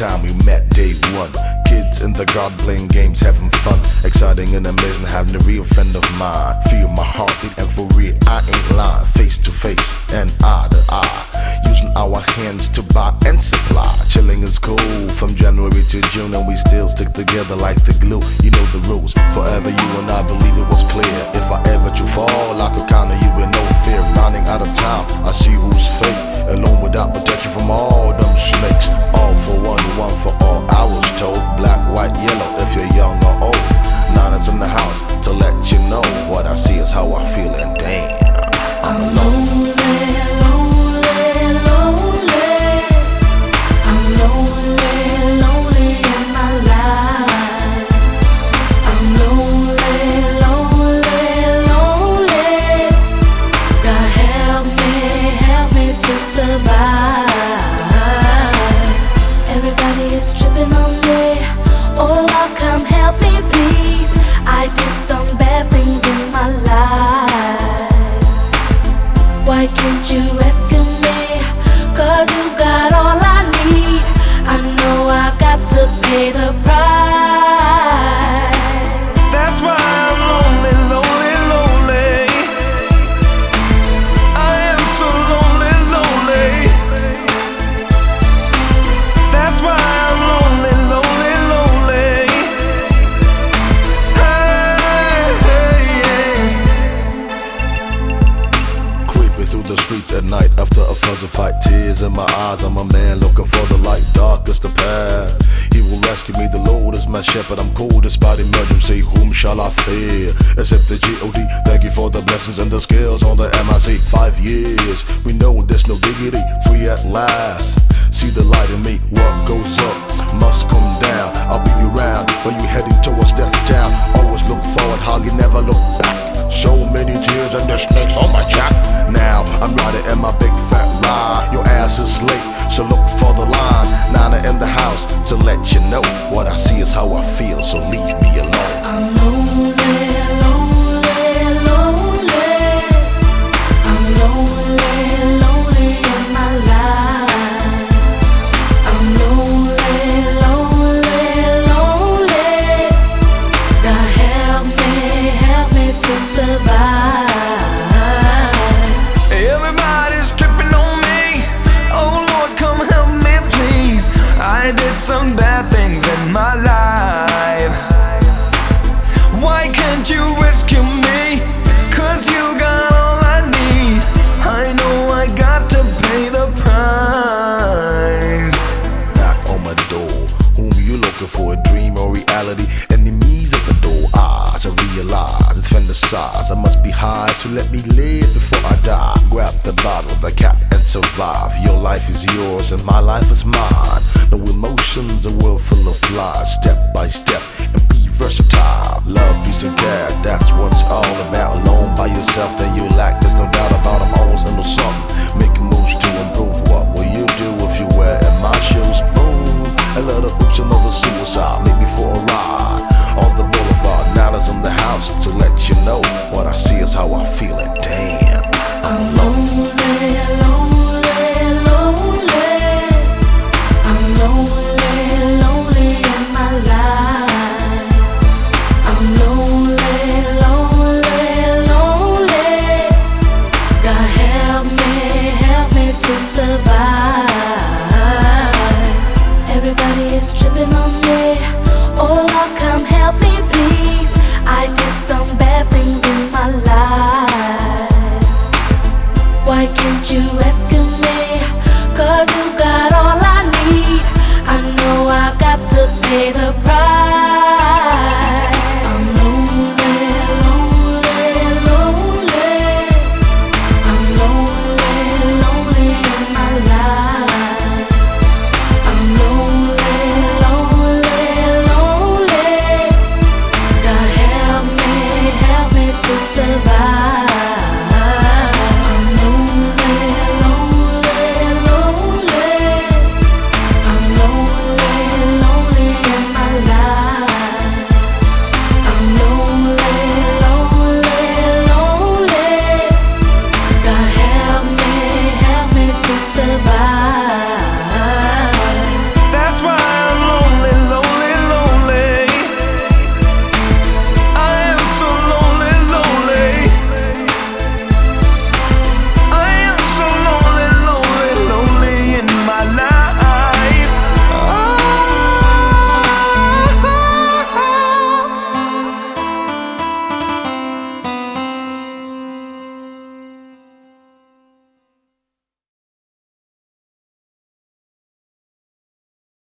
time we met day one. Kids in the garden playing games, having fun. Exciting and amazing, having a real friend of mine. Feel my heartbeat, and for real, I ain't lying. Face to face and eye to eye. Our hands to buy and supply. Chilling is cool from January to June, and we still stick together like the glue. You know the rules. Forever, you and I believe it was clear. If I ever to fall, I could count on you with no fear. Running out of time, I see who's fake. Alone without protection from all them snakes. All for one, one for all. I was told black, white, yellow. To Tears in my eyes, I'm a man looking for the light. darkest the path. He will rescue me, the Lord is my shepherd. I'm cold as body, despite emergency. Whom shall I fear? Except the G.O.D. Thank you for the blessings and the skills on the MIC. Five years, we know there's no dignity. Free at last. See the light in me. What goes up must come down. I'll be around when you heading towards death town. Always look forward, hardly never look back. So many tears and the snakes on my jack. I'm riding in my big fat ride. Your ass is late, so look for the line. Nana in the house to let you know what I see is how I feel. So leave me alone. I must be high to so let me live before I die. Grab the bottle, the cap, and survive. Your life is yours and my life is mine. No emotions, a world full of lies. Step by step and be versatile. Love, peace, and care, that's what's all about. Alone by yourself, then you lack. There's no doubt about it. I'm always into something. Making moves to improve. What will you do if you wear in my shoes? Boom. A little oops, another suicide.